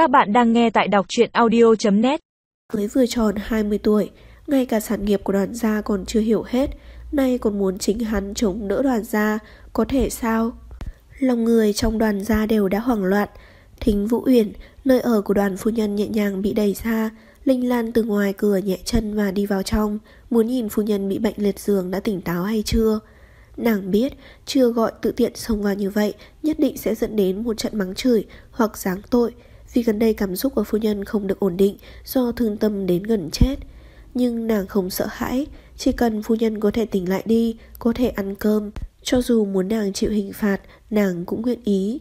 Các bạn đang nghe tại đọc truyện audio.net Mới vừa tròn 20 tuổi, ngay cả sản nghiệp của đoàn gia còn chưa hiểu hết, nay còn muốn chính hắn chống đỡ đoàn gia, có thể sao? Lòng người trong đoàn gia đều đã hoảng loạn. Thính Vũ Uyển, nơi ở của đoàn phu nhân nhẹ nhàng bị đẩy ra, Linh Lan từ ngoài cửa nhẹ chân và đi vào trong, muốn nhìn phu nhân bị bệnh liệt giường đã tỉnh táo hay chưa. Nàng biết, chưa gọi tự tiện xông vào như vậy, nhất định sẽ dẫn đến một trận mắng chửi hoặc giáng tội, vì gần đây cảm xúc của phu nhân không được ổn định do thương tâm đến gần chết. Nhưng nàng không sợ hãi, chỉ cần phu nhân có thể tỉnh lại đi, có thể ăn cơm, cho dù muốn nàng chịu hình phạt, nàng cũng nguyện ý.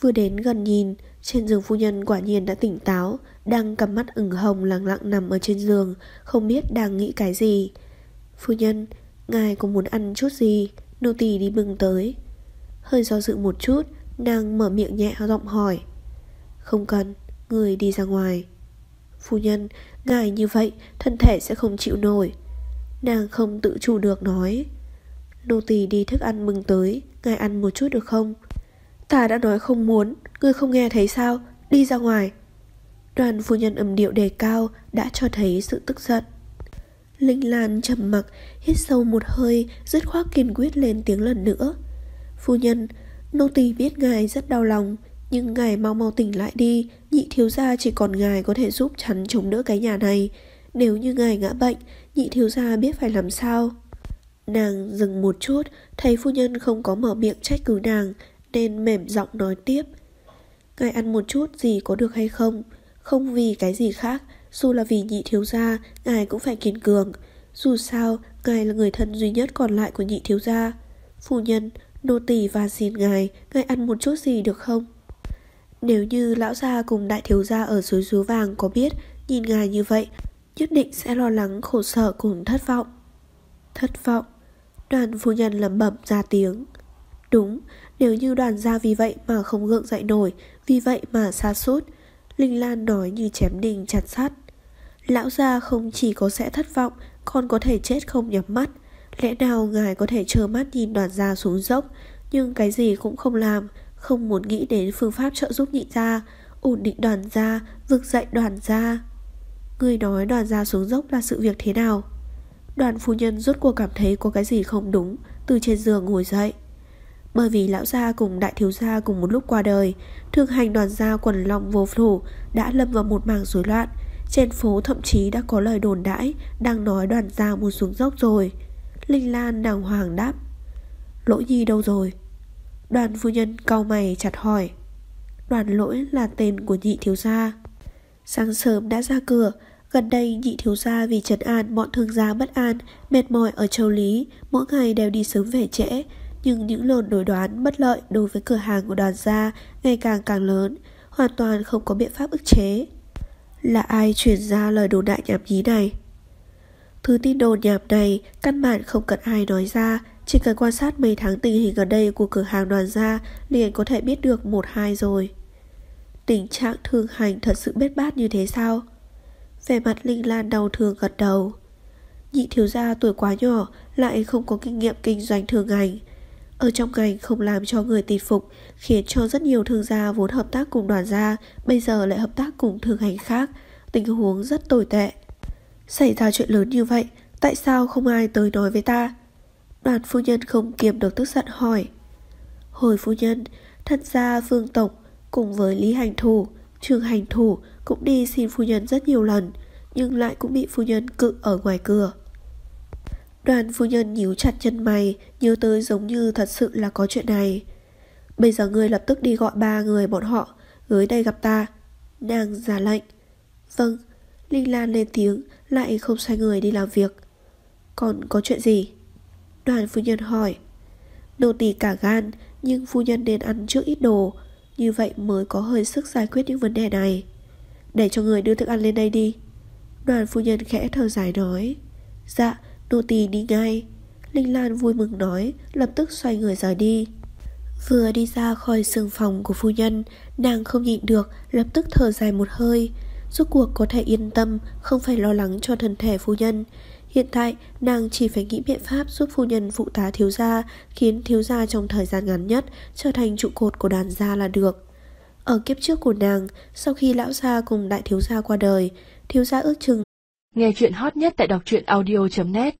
Vừa đến gần nhìn, trên giường phu nhân quả nhiên đã tỉnh táo, đang cầm mắt ửng hồng lặng lặng nằm ở trên giường, không biết đang nghĩ cái gì. Phu nhân, ngài có muốn ăn chút gì? Nô tỳ đi bưng tới. Hơi do dự một chút, nàng mở miệng nhẹ giọng hỏi. Không cần, người đi ra ngoài. Phu nhân, ngài như vậy, thân thể sẽ không chịu nổi. Nàng không tự chủ được nói. Nô tỳ đi thức ăn mừng tới, ngài ăn một chút được không? Ta đã nói không muốn, ngươi không nghe thấy sao? Đi ra ngoài. Đoàn phu nhân âm điệu đề cao đã cho thấy sự tức giận. Linh Lan trầm mặc, hít sâu một hơi, dứt khoát kiên quyết lên tiếng lần nữa. Phu nhân, nô tỳ biết ngài rất đau lòng, nhưng ngài mau mau tỉnh lại đi, nhị thiếu gia chỉ còn ngài có thể giúp chắn chống đỡ cái nhà này. Nếu như ngài ngã bệnh, nhị thiếu gia biết phải làm sao. Nàng dừng một chút, thấy phu nhân không có mở miệng trách cứ nàng, nên mềm giọng nói tiếp. Ngài ăn một chút gì có được hay không? Không vì cái gì khác, dù là vì nhị thiếu gia, ngài cũng phải kiên cường. Dù sao, ngài là người thân duy nhất còn lại của nhị thiếu gia. Phu nhân, nô tỳ và xin ngài, ngài ăn một chút gì được không? Nếu như lão gia cùng đại thiếu gia ở suối rúa vàng có biết nhìn ngài như vậy, nhất định sẽ lo lắng khổ sở cùng thất vọng. Thất vọng, đoàn phu nhân lẩm bẩm ra tiếng. Đúng, nếu như đoàn gia vì vậy mà không gượng dậy nổi, vì vậy mà xa sút Linh Lan nói như chém đình chặt sắt. Lão gia không chỉ có sẽ thất vọng, còn có thể chết không nhắm mắt. Lẽ nào ngài có thể trơ mắt nhìn đoàn gia xuống dốc, nhưng cái gì cũng không làm, không muốn nghĩ đến phương pháp trợ giúp nhị gia, ổn định đoàn gia, vực dậy đoàn gia. Người nói đoàn gia xuống dốc là sự việc thế nào? Đoàn phu nhân rốt cuộc cảm thấy có cái gì không đúng, từ trên giường ngồi dậy. Bởi vì lão gia cùng đại thiếu gia cùng một lúc qua đời, thương hành đoàn gia quần long vô thủ đã lâm vào một mảng rối loạn. Trên phố thậm chí đã có lời đồn đãi đang nói đoàn gia muốn xuống dốc rồi. Linh Lan đàng hoàng đáp. Lỗi nhi đâu rồi? Đoàn phu nhân cau mày chặt hỏi. Đoàn lỗi là tên của nhị thiếu gia. Sáng sớm đã ra cửa, gần đây nhị thiếu gia vì trấn an bọn thương gia bất an, mệt mỏi ở châu Lý, mỗi ngày đều đi sớm về trễ, nhưng những lồn đối đoán bất lợi đối với cửa hàng của đoàn gia ngày càng càng lớn, hoàn toàn không có biện pháp ức chế. Là ai truyền ra lời đồn đại nhảm nhí này? Thứ tin đồn nhảm này căn bản không cần ai nói ra, chỉ cần quan sát mấy tháng tình hình gần đây của cửa hàng đoàn gia liền có thể biết được một hai rồi. Tình trạng thương hành thật sự bết bát như thế sao? Vẻ mặt Linh Lan đau thương gật đầu. Nhị thiếu gia tuổi quá nhỏ lại không có kinh nghiệm kinh doanh thường ngành. Ở trong ngành không làm cho người tịt phục khiến cho rất nhiều thương gia vốn hợp tác cùng đoàn gia bây giờ lại hợp tác cùng thương hành khác. Tình huống rất tồi tệ. Xảy ra chuyện lớn như vậy, tại sao không ai tới nói với ta? Đoàn phu nhân không kiềm được tức giận hỏi. Hồi phu nhân, thật ra Phương tổng cùng với Lý Hành Thủ, Trường Hành Thủ cũng đi xin phu nhân rất nhiều lần, nhưng lại cũng bị phu nhân cự ở ngoài cửa. Đoàn phu nhân nhíu chặt chân mày, nhớ tới giống như thật sự là có chuyện này. Bây giờ ngươi lập tức đi gọi ba người bọn họ, tới đây gặp ta. Nàng giả lệnh. Vâng, Linh Lan lên tiếng, lại không xoay người đi làm việc. Còn có chuyện gì? Đoàn phu nhân hỏi. Nô tỳ cả gan, nhưng phu nhân nên ăn trước ít đồ, như vậy mới có hơi sức giải quyết những vấn đề này. Để cho người đưa thức ăn lên đây đi. Đoàn phu nhân khẽ thở dài nói. Dạ, nô tỳ đi ngay. Linh Lan vui mừng nói, lập tức xoay người rời đi. Vừa đi ra khỏi sương phòng của phu nhân, nàng không nhịn được, lập tức thở dài một hơi. Rốt cuộc có thể yên tâm, không phải lo lắng cho thân thể phu nhân. Hiện tại, nàng chỉ phải nghĩ biện pháp giúp phu nhân phụ tá thiếu gia, khiến thiếu gia trong thời gian ngắn nhất trở thành trụ cột của đàn gia là được. Ở kiếp trước của nàng, sau khi lão gia cùng đại thiếu gia qua đời, thiếu gia ước chừng Nghe chuyện hot nhất tại đọc truyện audio.net